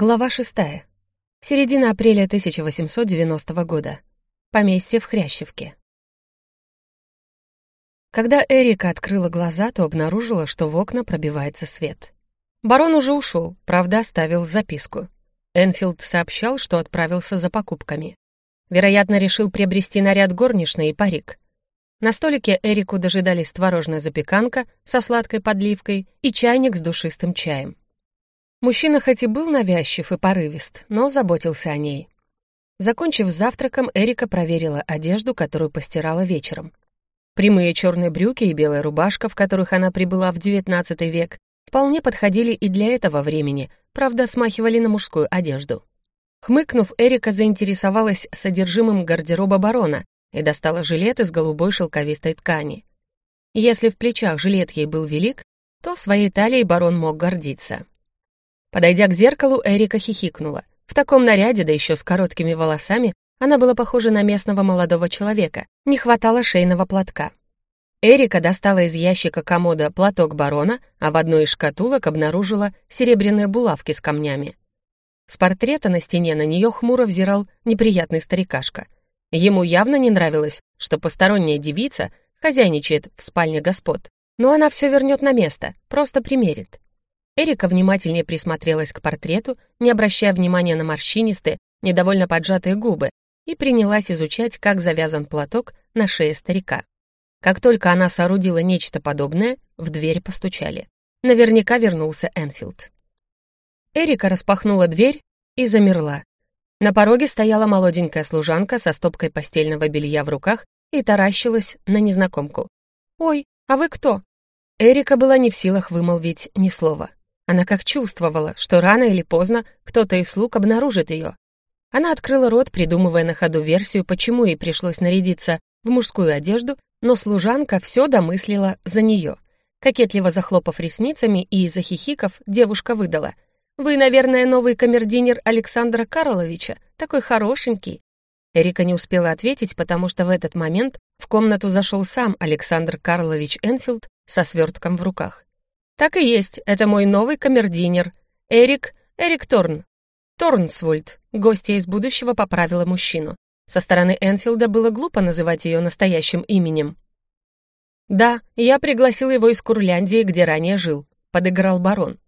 Глава 6. Середина апреля 1890 года. Поместье в Хрящевке. Когда Эрика открыла глаза, то обнаружила, что в окна пробивается свет. Барон уже ушел, правда, оставил записку. Энфилд сообщал, что отправился за покупками. Вероятно, решил приобрести наряд горничной и парик. На столике Эрику дожидались творожная запеканка со сладкой подливкой и чайник с душистым чаем. Мужчина хоть и был навязчив и порывист, но заботился о ней. Закончив завтраком, Эрика проверила одежду, которую постирала вечером. Прямые черные брюки и белая рубашка, в которых она прибыла в XIX век, вполне подходили и для этого времени, правда, смахивали на мужскую одежду. Хмыкнув, Эрика заинтересовалась содержимым гардероба барона и достала жилет из голубой шелковистой ткани. Если в плечах жилет ей был велик, то своей талией барон мог гордиться. Подойдя к зеркалу, Эрика хихикнула. В таком наряде, да еще с короткими волосами, она была похожа на местного молодого человека. Не хватало шейного платка. Эрика достала из ящика комода платок барона, а в одной из шкатулок обнаружила серебряные булавки с камнями. С портрета на стене на нее хмуро взирал неприятный старикашка. Ему явно не нравилось, что посторонняя девица хозяйничает в спальне господ. Но она все вернет на место, просто примерит. Эрика внимательнее присмотрелась к портрету, не обращая внимания на морщинистые, недовольно поджатые губы, и принялась изучать, как завязан платок на шее старика. Как только она соорудила нечто подобное, в дверь постучали. Наверняка вернулся Энфилд. Эрика распахнула дверь и замерла. На пороге стояла молоденькая служанка со стопкой постельного белья в руках и таращилась на незнакомку. «Ой, а вы кто?» Эрика была не в силах вымолвить ни слова. Она как чувствовала, что рано или поздно кто-то из слуг обнаружит ее. Она открыла рот, придумывая на ходу версию, почему ей пришлось нарядиться в мужскую одежду, но служанка все домыслила за нее. Кокетливо захлопав ресницами и захихиков, девушка выдала. «Вы, наверное, новый камердинер Александра Карловича, такой хорошенький». Эрика не успела ответить, потому что в этот момент в комнату зашел сам Александр Карлович Энфилд со свертком в руках. «Так и есть, это мой новый камердинер. Эрик, Эрик Торн». «Торнсвольд», гостья из будущего поправила мужчину. Со стороны Энфилда было глупо называть ее настоящим именем. «Да, я пригласил его из Курляндии, где ранее жил», — подыграл барон.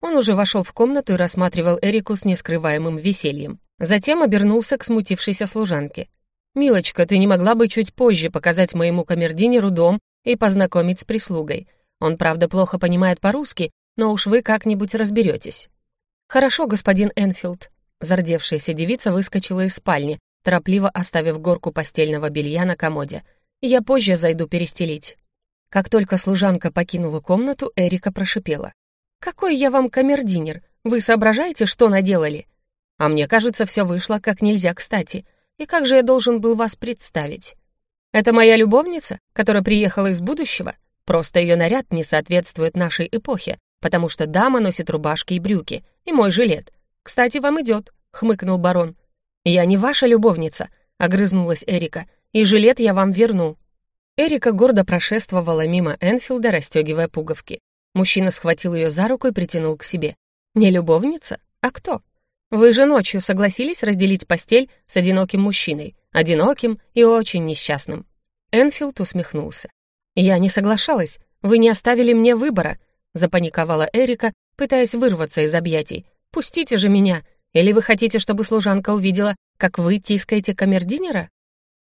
Он уже вошел в комнату и рассматривал Эрику с нескрываемым весельем. Затем обернулся к смутившейся служанке. «Милочка, ты не могла бы чуть позже показать моему камердинеру дом и познакомить с прислугой. Он, правда, плохо понимает по-русски, но уж вы как-нибудь разберетесь». «Хорошо, господин Энфилд». Зардевшаяся девица выскочила из спальни, торопливо оставив горку постельного белья на комоде. «Я позже зайду перестелить». Как только служанка покинула комнату, Эрика прошипела. «Какой я вам камердинер? Вы соображаете, что наделали?» «А мне кажется, все вышло как нельзя кстати. И как же я должен был вас представить?» «Это моя любовница, которая приехала из будущего?» Просто ее наряд не соответствует нашей эпохе, потому что дама носит рубашки и брюки, и мой жилет. Кстати, вам идет», — хмыкнул барон. «Я не ваша любовница», — огрызнулась Эрика, «и жилет я вам верну». Эрика гордо прошествовала мимо Энфилда, расстегивая пуговки. Мужчина схватил ее за руку и притянул к себе. «Не любовница? А кто? Вы же ночью согласились разделить постель с одиноким мужчиной, одиноким и очень несчастным». Энфилд усмехнулся. «Я не соглашалась. Вы не оставили мне выбора», — запаниковала Эрика, пытаясь вырваться из объятий. «Пустите же меня! Или вы хотите, чтобы служанка увидела, как вы тискаете камердинера?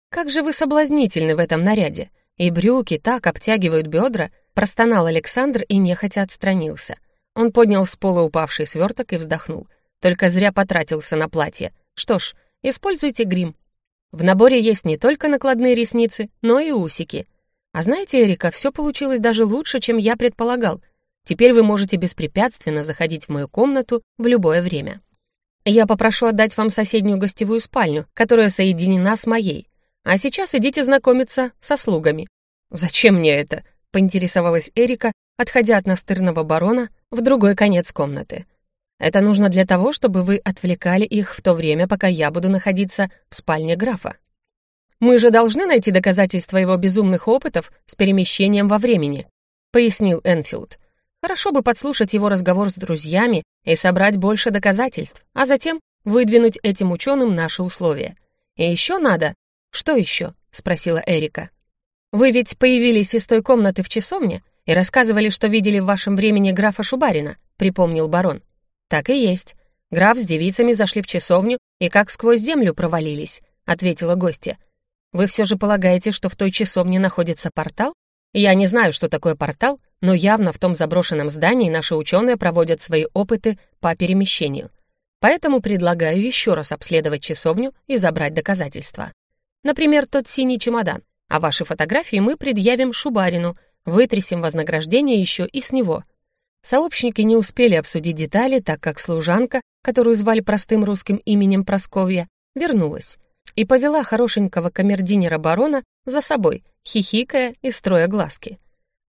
Как же вы соблазнительны в этом наряде! И брюки так обтягивают бедра!» — простонал Александр и нехотя отстранился. Он поднял с пола упавший сверток и вздохнул. Только зря потратился на платье. Что ж, используйте грим. В наборе есть не только накладные ресницы, но и усики — а знаете, Эрика, все получилось даже лучше, чем я предполагал. Теперь вы можете беспрепятственно заходить в мою комнату в любое время. Я попрошу отдать вам соседнюю гостевую спальню, которая соединена с моей. А сейчас идите знакомиться со слугами. Зачем мне это? поинтересовалась Эрика, отходя от настырного барона в другой конец комнаты. Это нужно для того, чтобы вы отвлекали их в то время, пока я буду находиться в спальне графа. Мы же должны найти доказательства его безумных опытов с перемещением во времени», — пояснил Энфилд. Хорошо бы подслушать его разговор с друзьями и собрать больше доказательств, а затем выдвинуть этим ученым наши условия. И еще надо... Что еще? Спросила Эрика. Вы ведь появились из той комнаты в часовне и рассказывали, что видели в вашем времени графа Шубарина, припомнил барон. Так и есть. Граф с девицами зашли в часовню и как сквозь землю провалились, ответила гостья. Вы все же полагаете, что в той часовне находится портал? Я не знаю, что такое портал, но явно в том заброшенном здании наши ученые проводят свои опыты по перемещению. Поэтому предлагаю еще раз обследовать часовню и забрать доказательства. Например, тот синий чемодан. А ваши фотографии мы предъявим Шубарину, вытрясем вознаграждение еще и с него. Сообщники не успели обсудить детали, так как служанка, которую звали простым русским именем Просковья, вернулась и повела хорошенького камердинера барона за собой, хихикая и строя глазки.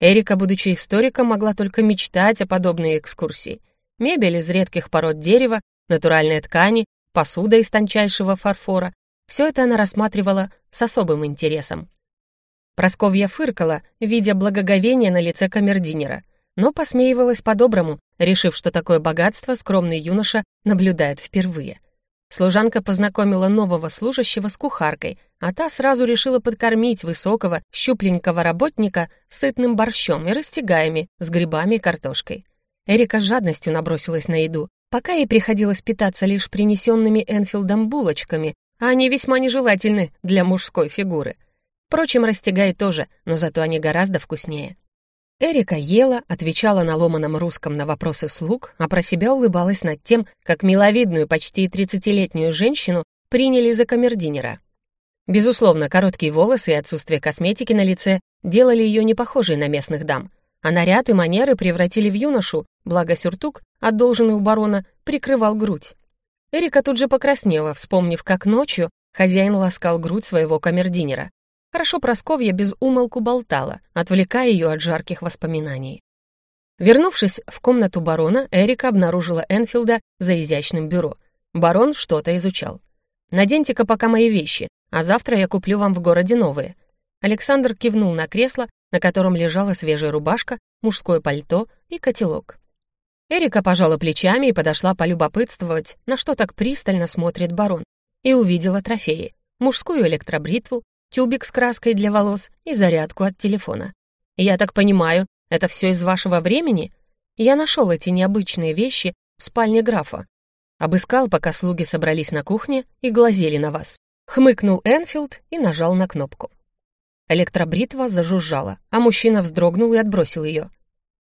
Эрика, будучи историком, могла только мечтать о подобной экскурсии. Мебель из редких пород дерева, натуральные ткани, посуда из тончайшего фарфора — все это она рассматривала с особым интересом. Просковья фыркала, видя благоговение на лице камердинера, но посмеивалась по-доброму, решив, что такое богатство скромный юноша наблюдает впервые — Служанка познакомила нового служащего с кухаркой, а та сразу решила подкормить высокого, щупленького работника сытным борщом и растягаями с грибами и картошкой. Эрика с жадностью набросилась на еду, пока ей приходилось питаться лишь принесенными Энфилдом булочками, а они весьма нежелательны для мужской фигуры. Впрочем, растягай тоже, но зато они гораздо вкуснее. Эрика ела, отвечала на ломаном русском на вопросы слуг, а про себя улыбалась над тем, как миловидную, почти тридцатилетнюю женщину приняли за камердинера. Безусловно, короткие волосы и отсутствие косметики на лице делали ее не похожей на местных дам, а наряд и манеры превратили в юношу, благо сюртук, одолженный у барона, прикрывал грудь. Эрика тут же покраснела, вспомнив, как ночью хозяин ласкал грудь своего камердинера. Хорошо Просковья без умолку болтала, отвлекая ее от жарких воспоминаний. Вернувшись в комнату барона, Эрика обнаружила Энфилда за изящным бюро. Барон что-то изучал. «Наденьте-ка пока мои вещи, а завтра я куплю вам в городе новые». Александр кивнул на кресло, на котором лежала свежая рубашка, мужское пальто и котелок. Эрика пожала плечами и подошла полюбопытствовать, на что так пристально смотрит барон, и увидела трофеи. Мужскую электробритву, тюбик с краской для волос и зарядку от телефона. Я так понимаю, это все из вашего времени? Я нашел эти необычные вещи в спальне графа. Обыскал, пока слуги собрались на кухне и глазели на вас. Хмыкнул Энфилд и нажал на кнопку. Электробритва зажужжала, а мужчина вздрогнул и отбросил ее.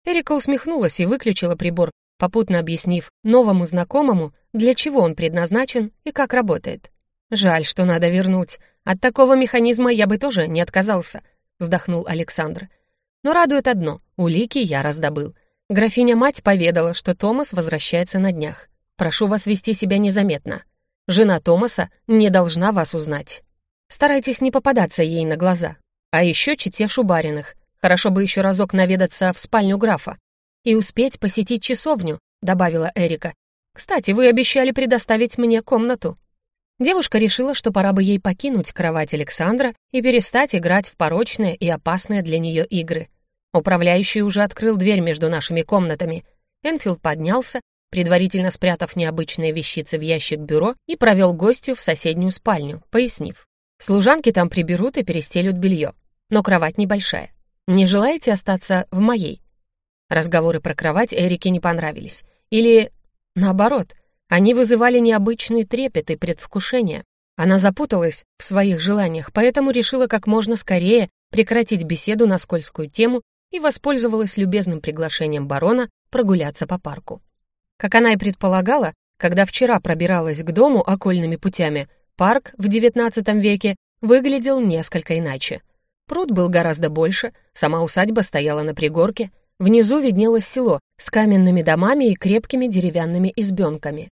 Эрика усмехнулась и выключила прибор, попутно объяснив новому знакомому, для чего он предназначен и как работает. Жаль, что надо вернуть, от такого механизма я бы тоже не отказался», — вздохнул Александр. «Но радует одно — улики я раздобыл. Графиня-мать поведала, что Томас возвращается на днях. Прошу вас вести себя незаметно. Жена Томаса не должна вас узнать. Старайтесь не попадаться ей на глаза. А еще чите Шубариных. Хорошо бы еще разок наведаться в спальню графа. И успеть посетить часовню», — добавила Эрика. «Кстати, вы обещали предоставить мне комнату». Девушка решила, что пора бы ей покинуть кровать Александра и перестать играть в порочные и опасные для нее игры. Управляющий уже открыл дверь между нашими комнатами. Энфилд поднялся, предварительно спрятав необычные вещицы в ящик бюро и провел гостью в соседнюю спальню, пояснив. Служанки там приберут и перестелют белье, но кровать небольшая. Не желаете остаться в моей? Разговоры про кровать Эрике не понравились. Или, наоборот, они вызывали необычный трепет и предвкушение. Она запуталась в своих желаниях, поэтому решила как можно скорее прекратить беседу на скользкую тему и воспользовалась любезным приглашением барона прогуляться по парку. Как она и предполагала, когда вчера пробиралась к дому окольными путями, парк в XIX веке выглядел несколько иначе. Пруд был гораздо больше, сама усадьба стояла на пригорке, внизу виднелось село с каменными домами и крепкими деревянными избенками.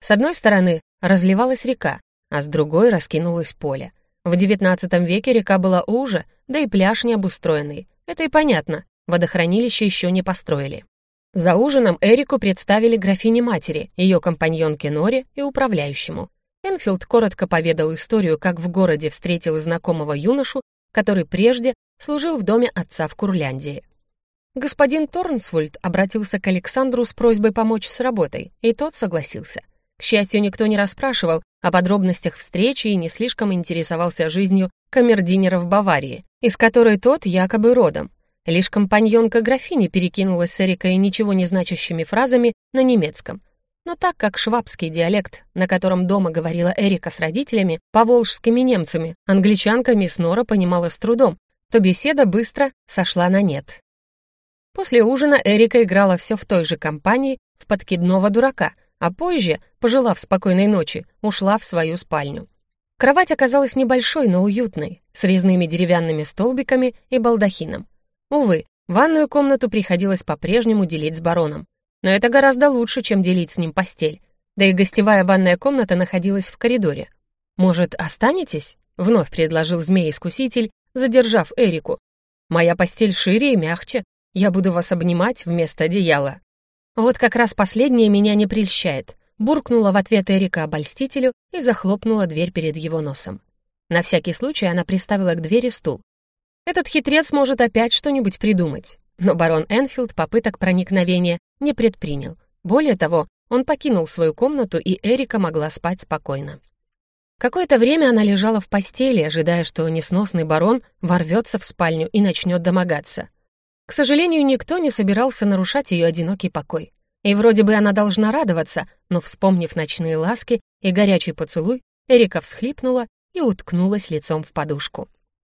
С одной стороны разливалась река, а с другой раскинулось поле. В XIX веке река была уже, да и пляж не обустроенный. Это и понятно, водохранилище еще не построили. За ужином Эрику представили графине матери, ее компаньонке Норе и управляющему. Энфилд коротко поведал историю, как в городе встретил знакомого юношу, который прежде служил в доме отца в Курляндии. Господин Торнсвульд обратился к Александру с просьбой помочь с работой, и тот согласился. К счастью, никто не расспрашивал о подробностях встречи и не слишком интересовался жизнью камердинера в Баварии, из которой тот якобы родом. Лишь компаньонка графини перекинулась с Эрикой ничего не значащими фразами на немецком. Но так как швабский диалект, на котором дома говорила Эрика с родителями, поволжскими немцами, англичанками Снора понимала с трудом, то беседа быстро сошла на нет. После ужина Эрика играла все в той же компании в подкидного дурака, а позже, пожелав спокойной ночи, ушла в свою спальню. Кровать оказалась небольшой, но уютной, с резными деревянными столбиками и балдахином. Увы, ванную комнату приходилось по-прежнему делить с бароном. Но это гораздо лучше, чем делить с ним постель. Да и гостевая ванная комната находилась в коридоре. «Может, останетесь?» — вновь предложил змей-искуситель, задержав Эрику. «Моя постель шире и мягче, я буду вас обнимать вместо одеяла». Вот как раз последнее меня не прельщает. Буркнула в ответ Эрика обольстителю и захлопнула дверь перед его носом. На всякий случай она приставила к двери стул. Этот хитрец может опять что-нибудь придумать. Но барон Энфилд попыток проникновения не предпринял. Более того, он покинул свою комнату, и Эрика могла спать спокойно. Какое-то время она лежала в постели, ожидая, что несносный барон ворвется в спальню и начнет домогаться. К сожалению, никто не собирался нарушать ее одинокий покой. И вроде бы она должна радоваться, но, вспомнив ночные ласки и горячий поцелуй, Эрика всхлипнула и уткнулась лицом в подушку.